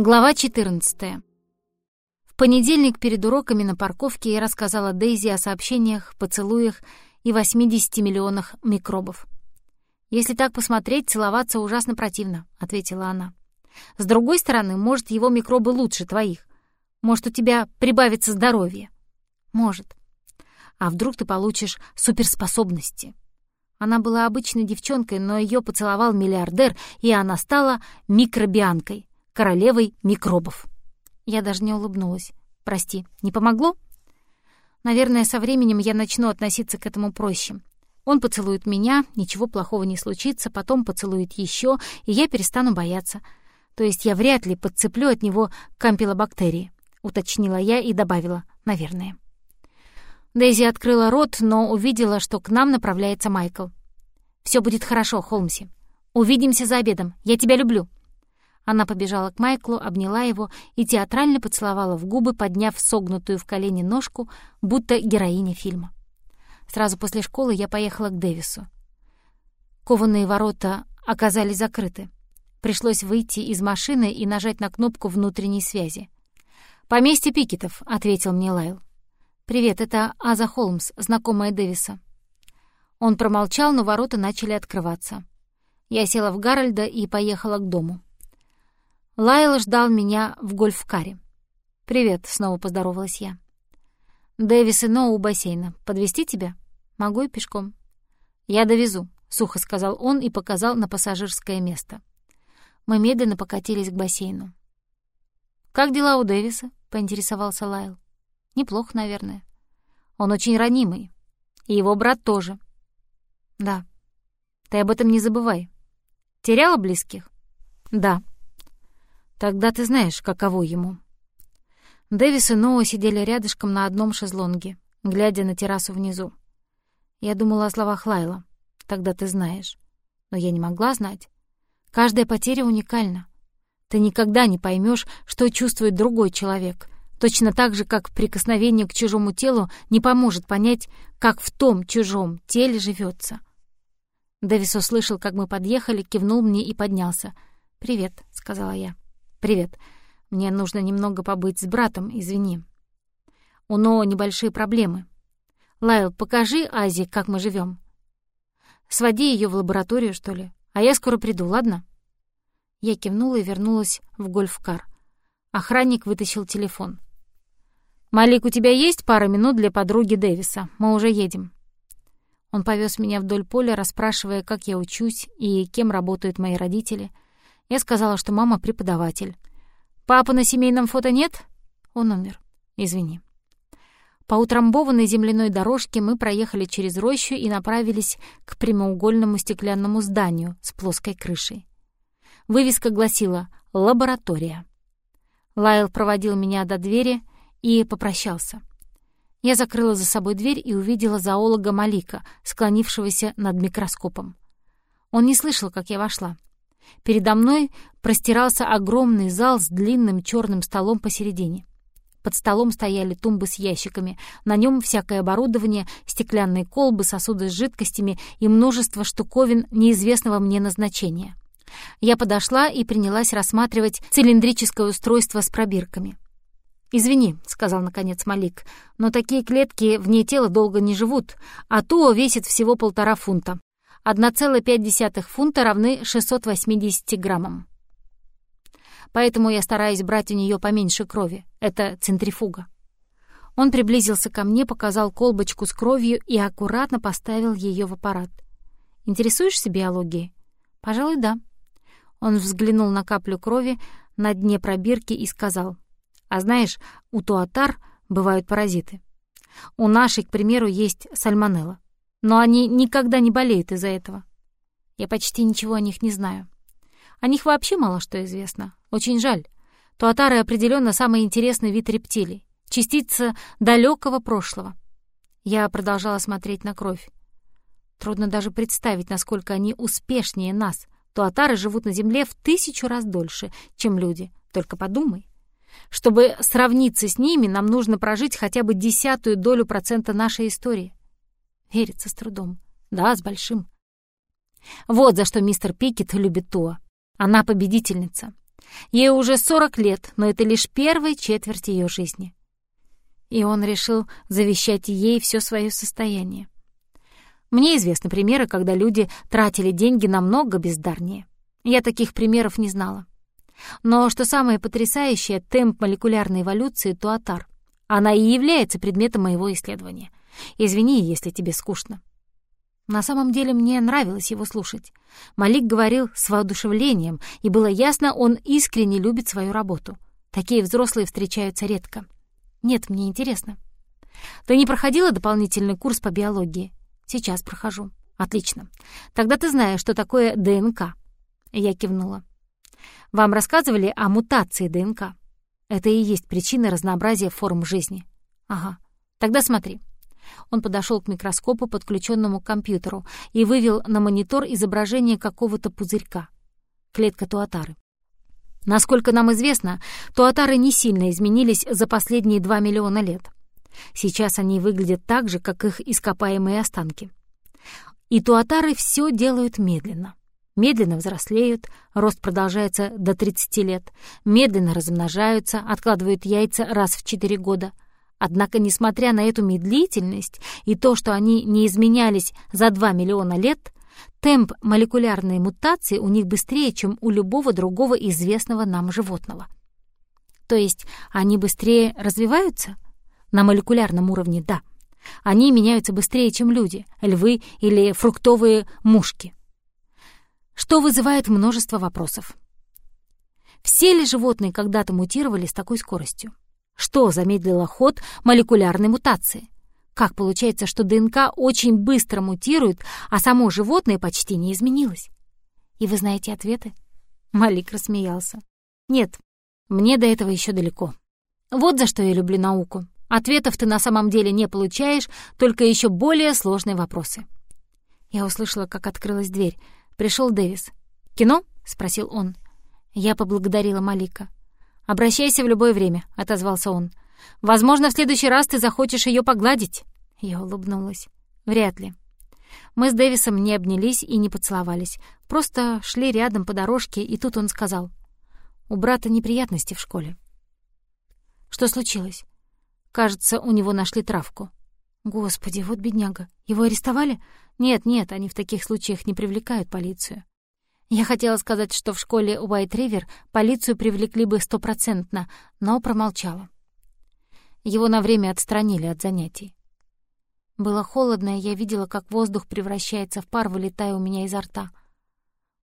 Глава 14. В понедельник перед уроками на парковке я рассказала Дейзи о сообщениях, поцелуях и 80 миллионах микробов. «Если так посмотреть, целоваться ужасно противно», — ответила она. «С другой стороны, может, его микробы лучше твоих. Может, у тебя прибавится здоровье. Может. А вдруг ты получишь суперспособности?» Она была обычной девчонкой, но ее поцеловал миллиардер, и она стала микробианкой, королевой микробов. Я даже не улыбнулась. «Прости, не помогло?» Наверное, со временем я начну относиться к этому проще. Он поцелует меня, ничего плохого не случится, потом поцелует еще, и я перестану бояться. То есть я вряд ли подцеплю от него кампилобактерии, уточнила я и добавила «наверное». Дейзи открыла рот, но увидела, что к нам направляется Майкл. «Все будет хорошо, Холмси. Увидимся за обедом. Я тебя люблю». Она побежала к Майклу, обняла его и театрально поцеловала в губы, подняв согнутую в колени ножку, будто героиня фильма. Сразу после школы я поехала к Дэвису. Кованые ворота оказались закрыты. Пришлось выйти из машины и нажать на кнопку внутренней связи. «Поместье Пикетов», — ответил мне Лайл. «Привет, это Аза Холмс, знакомая Дэвиса». Он промолчал, но ворота начали открываться. Я села в Гарольда и поехала к дому. Лайл ждал меня в гольф-каре. «Привет», — снова поздоровалась я. «Дэвис и Ноу у бассейна. Подвести тебя? Могу и пешком». «Я довезу», — сухо сказал он и показал на пассажирское место. Мы медленно покатились к бассейну. «Как дела у Дэвиса?» — поинтересовался Лайл. Неплохо, наверное. Он очень ранимый. И его брат тоже. Да. Ты об этом не забывай. Теряла близких? Да. Тогда ты знаешь, каково ему. Дэвис и Ноа сидели рядышком на одном шезлонге, глядя на террасу внизу. Я думала о словах Лайла. Тогда ты знаешь. Но я не могла знать. Каждая потеря уникальна. Ты никогда не поймешь, что чувствует другой человек — Точно так же, как прикосновение к чужому телу не поможет понять, как в том чужом теле живется. Дэвис услышал, как мы подъехали, кивнул мне и поднялся. «Привет», — сказала я. «Привет. Мне нужно немного побыть с братом, извини. У Ноа небольшие проблемы. Лайл, покажи Азе, как мы живем. Своди ее в лабораторию, что ли, а я скоро приду, ладно?» Я кивнула и вернулась в гольф-кар. Охранник вытащил телефон. «Малик, у тебя есть пара минут для подруги Дэвиса? Мы уже едем». Он повез меня вдоль поля, расспрашивая, как я учусь и кем работают мои родители. Я сказала, что мама преподаватель. «Папы на семейном фото нет?» Он умер. Извини. По утрамбованной земляной дорожке мы проехали через рощу и направились к прямоугольному стеклянному зданию с плоской крышей. Вывеска гласила «Лаборатория». Лайл проводил меня до двери — и попрощался. Я закрыла за собой дверь и увидела зоолога Малика, склонившегося над микроскопом. Он не слышал, как я вошла. Передо мной простирался огромный зал с длинным черным столом посередине. Под столом стояли тумбы с ящиками, на нем всякое оборудование, стеклянные колбы, сосуды с жидкостями и множество штуковин неизвестного мне назначения. Я подошла и принялась рассматривать цилиндрическое устройство с пробирками. «Извини», — сказал наконец Малик, «но такие клетки вне тела долго не живут, а туо весит всего полтора фунта. 1,5 фунта равны 680 граммам. Поэтому я стараюсь брать у нее поменьше крови. Это центрифуга». Он приблизился ко мне, показал колбочку с кровью и аккуратно поставил ее в аппарат. «Интересуешься биологией?» «Пожалуй, да». Он взглянул на каплю крови на дне пробирки и сказал — а знаешь, у туатар бывают паразиты. У нашей, к примеру, есть сальмонелла. Но они никогда не болеют из-за этого. Я почти ничего о них не знаю. О них вообще мало что известно. Очень жаль. Туатары определенно самый интересный вид рептилий. Частица далекого прошлого. Я продолжала смотреть на кровь. Трудно даже представить, насколько они успешнее нас. Туатары живут на Земле в тысячу раз дольше, чем люди. Только подумай. Чтобы сравниться с ними, нам нужно прожить хотя бы десятую долю процента нашей истории. Верится с трудом. Да, с большим. Вот за что мистер Пикет любит Туа. Она победительница. Ей уже 40 лет, но это лишь первая четверть ее жизни. И он решил завещать ей все свое состояние. Мне известны примеры, когда люди тратили деньги намного бездарнее. Я таких примеров не знала. Но что самое потрясающее, темп молекулярной эволюции Туатар. Она и является предметом моего исследования. Извини, если тебе скучно. На самом деле мне нравилось его слушать. Малик говорил с воодушевлением, и было ясно, он искренне любит свою работу. Такие взрослые встречаются редко. Нет, мне интересно. Ты не проходила дополнительный курс по биологии? Сейчас прохожу. Отлично. Тогда ты знаешь, что такое ДНК. Я кивнула. Вам рассказывали о мутации ДНК? Это и есть причина разнообразия форм жизни. Ага. Тогда смотри. Он подошел к микроскопу, подключенному к компьютеру, и вывел на монитор изображение какого-то пузырька. Клетка туатары. Насколько нам известно, туатары не сильно изменились за последние 2 миллиона лет. Сейчас они выглядят так же, как их ископаемые останки. И туатары все делают медленно. Медленно взрослеют, рост продолжается до 30 лет, медленно размножаются, откладывают яйца раз в 4 года — Однако, несмотря на эту медлительность и то, что они не изменялись за 2 миллиона лет, темп молекулярной мутации у них быстрее, чем у любого другого известного нам животного. То есть они быстрее развиваются? На молекулярном уровне — да. Они меняются быстрее, чем люди, львы или фруктовые мушки. Что вызывает множество вопросов. Все ли животные когда-то мутировали с такой скоростью? Что замедлило ход молекулярной мутации? Как получается, что ДНК очень быстро мутирует, а само животное почти не изменилось? И вы знаете ответы? Малик рассмеялся. Нет, мне до этого еще далеко. Вот за что я люблю науку. Ответов ты на самом деле не получаешь, только еще более сложные вопросы. Я услышала, как открылась дверь. Пришел Дэвис. «Кино?» — спросил он. Я поблагодарила Малика. «Обращайся в любое время», — отозвался он. «Возможно, в следующий раз ты захочешь ее погладить». Я улыбнулась. «Вряд ли». Мы с Дэвисом не обнялись и не поцеловались. Просто шли рядом по дорожке, и тут он сказал. «У брата неприятности в школе». «Что случилось?» «Кажется, у него нашли травку». «Господи, вот бедняга. Его арестовали?» «Нет, нет, они в таких случаях не привлекают полицию». Я хотела сказать, что в школе Уайт-Ривер полицию привлекли бы стопроцентно, но промолчала. Его на время отстранили от занятий. Было холодно, и я видела, как воздух превращается в пар, вылетая у меня изо рта.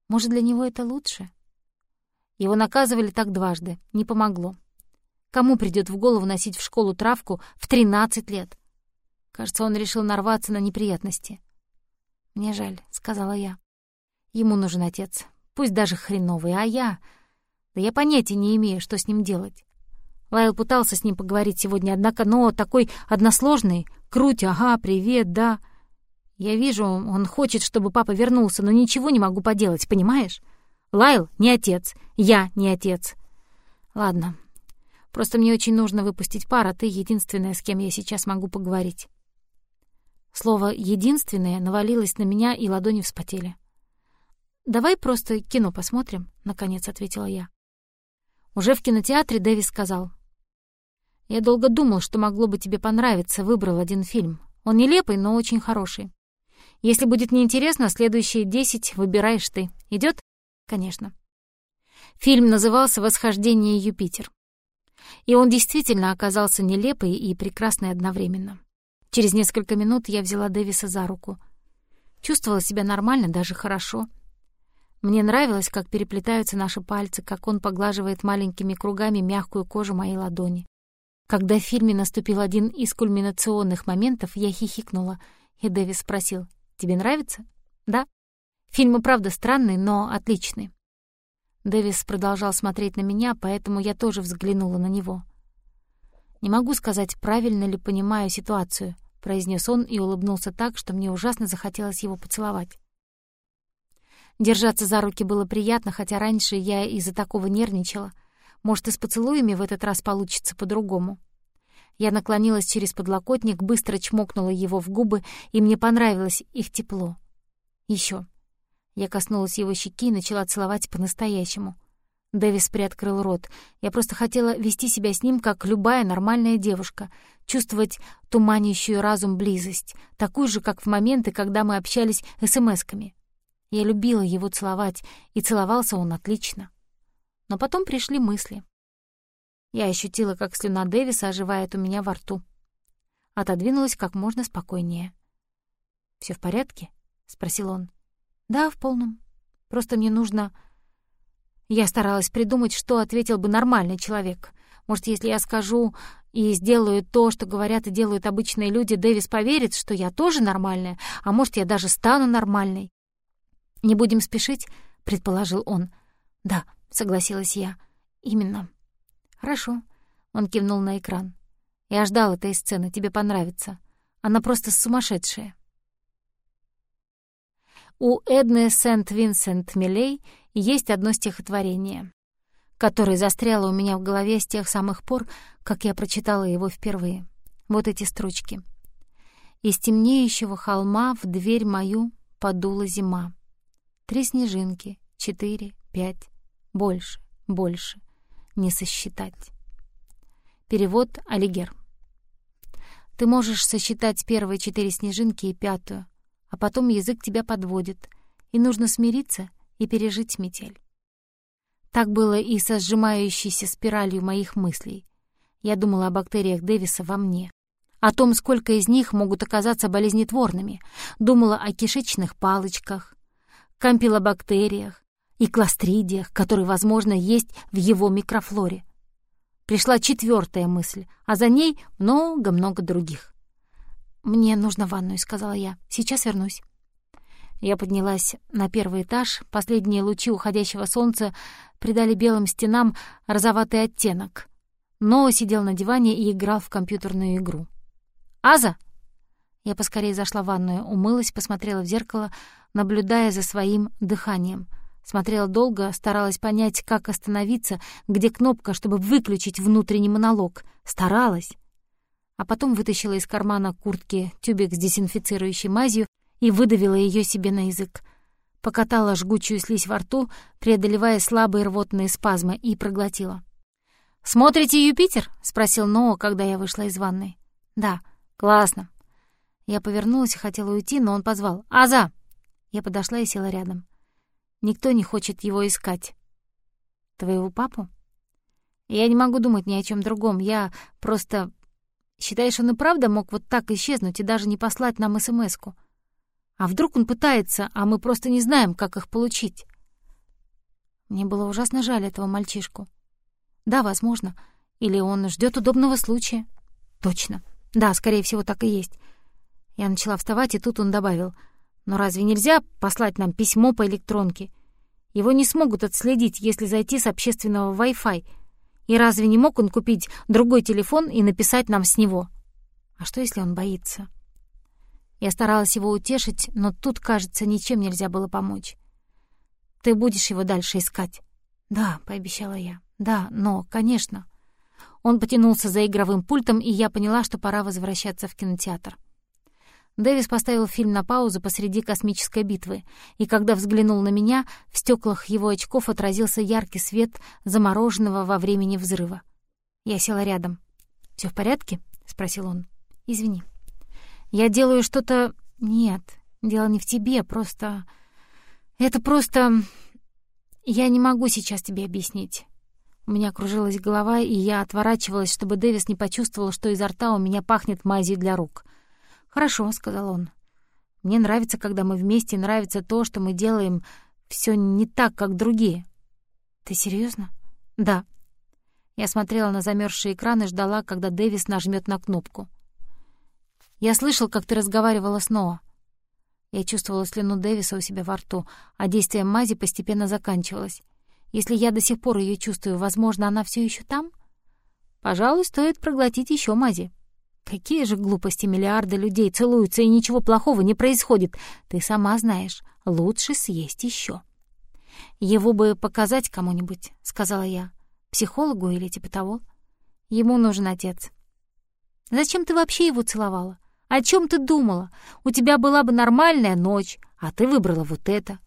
Может, для него это лучше? Его наказывали так дважды, не помогло. Кому придет в голову носить в школу травку в 13 лет? Кажется, он решил нарваться на неприятности. «Мне жаль», — сказала я. Ему нужен отец, пусть даже хреновый, а я... Да я понятия не имею, что с ним делать. Лайл пытался с ним поговорить сегодня, однако, но такой односложный. Круть, ага, привет, да. Я вижу, он хочет, чтобы папа вернулся, но ничего не могу поделать, понимаешь? Лайл не отец, я не отец. Ладно, просто мне очень нужно выпустить пар, а ты единственная, с кем я сейчас могу поговорить. Слово «единственное» навалилось на меня, и ладони вспотели. «Давай просто кино посмотрим», — наконец ответила я. Уже в кинотеатре Дэвис сказал. «Я долго думал, что могло бы тебе понравиться, выбрал один фильм. Он нелепый, но очень хороший. Если будет неинтересно, следующие десять выбираешь ты. Идет? «Конечно». Фильм назывался «Восхождение Юпитер». И он действительно оказался нелепый и прекрасный одновременно. Через несколько минут я взяла Дэвиса за руку. Чувствовала себя нормально, даже хорошо — мне нравилось, как переплетаются наши пальцы, как он поглаживает маленькими кругами мягкую кожу моей ладони. Когда в фильме наступил один из кульминационных моментов, я хихикнула, и Дэвис спросил, «Тебе нравится?» «Да». Фильм и правда странный, но отличный. Дэвис продолжал смотреть на меня, поэтому я тоже взглянула на него. «Не могу сказать, правильно ли понимаю ситуацию», — произнес он и улыбнулся так, что мне ужасно захотелось его поцеловать. Держаться за руки было приятно, хотя раньше я из-за такого нервничала. Может, и с поцелуями в этот раз получится по-другому. Я наклонилась через подлокотник, быстро чмокнула его в губы, и мне понравилось их тепло. Еще. Я коснулась его щеки и начала целовать по-настоящему. Дэвис приоткрыл рот. Я просто хотела вести себя с ним, как любая нормальная девушка, чувствовать туманящую разум близость, такую же, как в моменты, когда мы общались смс-ками. Я любила его целовать, и целовался он отлично. Но потом пришли мысли. Я ощутила, как слюна Дэвиса оживает у меня во рту. Отодвинулась как можно спокойнее. Все в порядке?» — спросил он. «Да, в полном. Просто мне нужно...» Я старалась придумать, что ответил бы нормальный человек. Может, если я скажу и сделаю то, что говорят и делают обычные люди, Дэвис поверит, что я тоже нормальная, а может, я даже стану нормальной. «Не будем спешить», — предположил он. «Да», — согласилась я. «Именно». «Хорошо», — он кивнул на экран. «Я ждал этой сцены, тебе понравится. Она просто сумасшедшая». У Эдны Сент-Винсент-Милей есть одно стихотворение, которое застряло у меня в голове с тех самых пор, как я прочитала его впервые. Вот эти строчки. «Из темнеющего холма в дверь мою подула зима. Три снежинки, четыре, пять, больше, больше, не сосчитать». Перевод Алигер. Ты можешь сосчитать первые четыре снежинки и пятую, а потом язык тебя подводит, и нужно смириться и пережить метель. Так было и со сжимающейся спиралью моих мыслей. Я думала о бактериях Дэвиса во мне, о том, сколько из них могут оказаться болезнетворными, думала о кишечных палочках, кампилобактериях и кластридиях, которые, возможно, есть в его микрофлоре. Пришла четвертая мысль, а за ней много-много других. «Мне нужно ванную», — сказала я. «Сейчас вернусь». Я поднялась на первый этаж. Последние лучи уходящего солнца придали белым стенам розоватый оттенок. Но сидел на диване и играл в компьютерную игру. «Аза!» Я поскорее зашла в ванную, умылась, посмотрела в зеркало, наблюдая за своим дыханием. Смотрела долго, старалась понять, как остановиться, где кнопка, чтобы выключить внутренний монолог. Старалась а потом вытащила из кармана куртки тюбик с дезинфицирующей мазью и выдавила ее себе на язык. Покатала жгучую слизь во рту, преодолевая слабые рвотные спазмы, и проглотила. «Смотрите Юпитер?» — спросил Ноа, когда я вышла из ванной. «Да, классно». Я повернулась и хотела уйти, но он позвал. «Аза!» Я подошла и села рядом. Никто не хочет его искать. «Твоего папу?» «Я не могу думать ни о чем другом. Я просто Считаешь, он и правда мог вот так исчезнуть и даже не послать нам СМС-ку? А вдруг он пытается, а мы просто не знаем, как их получить? Мне было ужасно жаль этого мальчишку. Да, возможно. Или он ждет удобного случая. Точно. Да, скорее всего, так и есть. Я начала вставать, и тут он добавил. Но разве нельзя послать нам письмо по электронке? Его не смогут отследить, если зайти с общественного Wi-Fi — и разве не мог он купить другой телефон и написать нам с него? А что, если он боится? Я старалась его утешить, но тут, кажется, ничем нельзя было помочь. «Ты будешь его дальше искать?» «Да», — пообещала я. «Да, но, конечно». Он потянулся за игровым пультом, и я поняла, что пора возвращаться в кинотеатр. Дэвис поставил фильм на паузу посреди космической битвы, и когда взглянул на меня, в стеклах его очков отразился яркий свет замороженного во времени взрыва. Я села рядом. Все в порядке?» — спросил он. «Извини. Я делаю что-то... Нет, дело не в тебе, просто... Это просто... Я не могу сейчас тебе объяснить». У меня кружилась голова, и я отворачивалась, чтобы Дэвис не почувствовал, что изо рта у меня пахнет мазью для рук — «Хорошо», — сказал он. «Мне нравится, когда мы вместе, нравится то, что мы делаем все не так, как другие». «Ты серьезно? «Да». Я смотрела на замерзший экран и ждала, когда Дэвис нажмет на кнопку. «Я слышал, как ты разговаривала с Ноа». Я чувствовала слюну Дэвиса у себя во рту, а действие мази постепенно заканчивалось. Если я до сих пор ее чувствую, возможно, она все еще там? Пожалуй, стоит проглотить еще мази. Какие же глупости миллиарды людей целуются, и ничего плохого не происходит. Ты сама знаешь, лучше съесть еще. Его бы показать кому-нибудь, сказала я. Психологу или типа того. Ему нужен отец. Зачем ты вообще его целовала? О чем ты думала? У тебя была бы нормальная ночь, а ты выбрала вот это.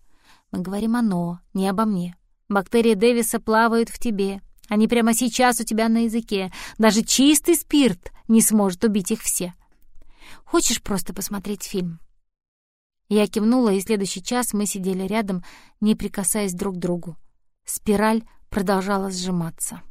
Мы говорим о «но», не обо мне. Бактерии Дэвиса плавают в тебе. Они прямо сейчас у тебя на языке. Даже чистый спирт не сможет убить их все. Хочешь просто посмотреть фильм?» Я кивнула, и следующий час мы сидели рядом, не прикасаясь друг к другу. Спираль продолжала сжиматься.